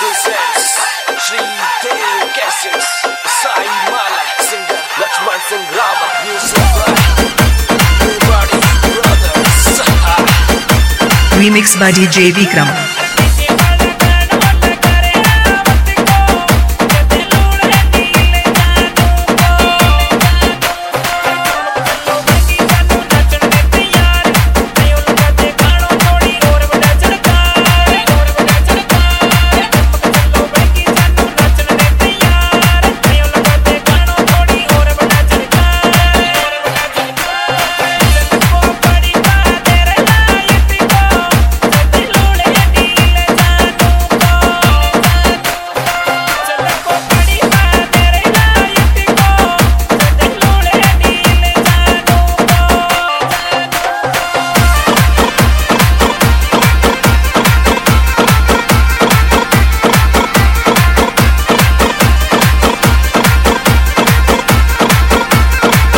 presents Shri Dev Cassettes Sai Mala singer Lakshman Singh Rama music by Everybody Brothers Remix by DJ Vikram.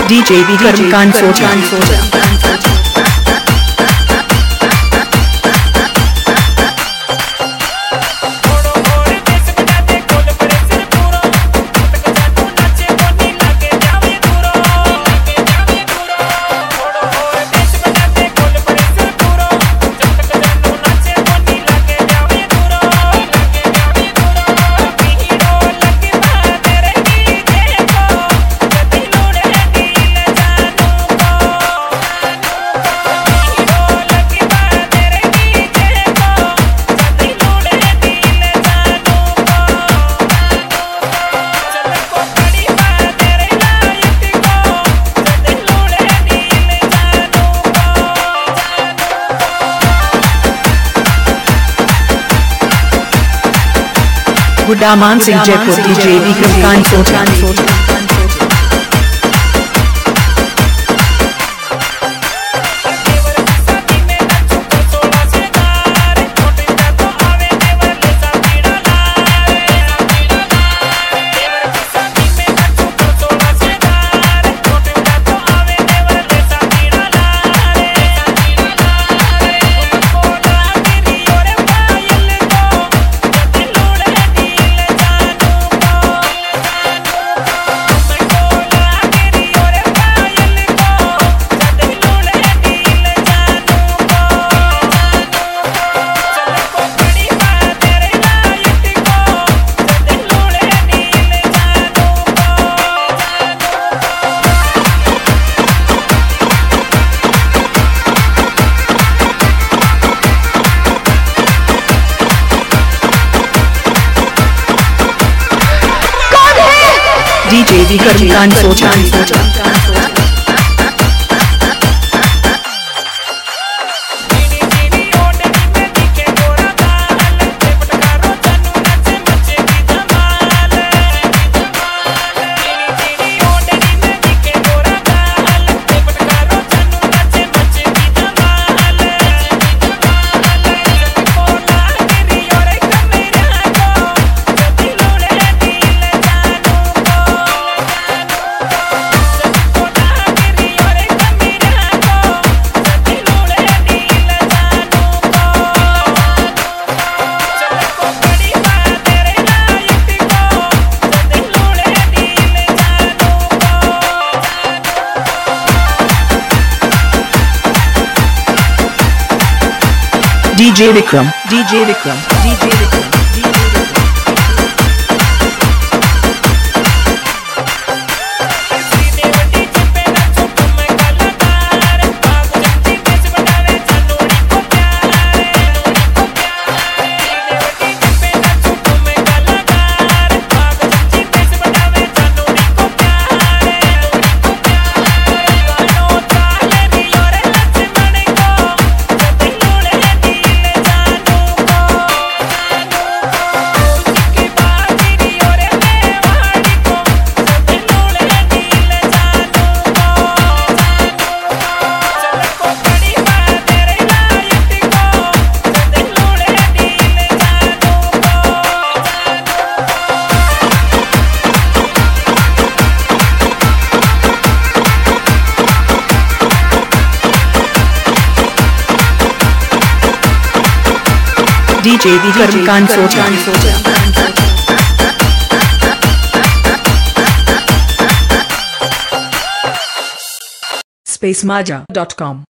DJ Vikram Buddha Man Singh Jaipur DJ Vikram Kanpur Kanpur DJ भी कर्मी कान सोचा। DJ Vikram. DJ Vikram. DJ Vikram. DJ Vikram Kansota. spacemaja.com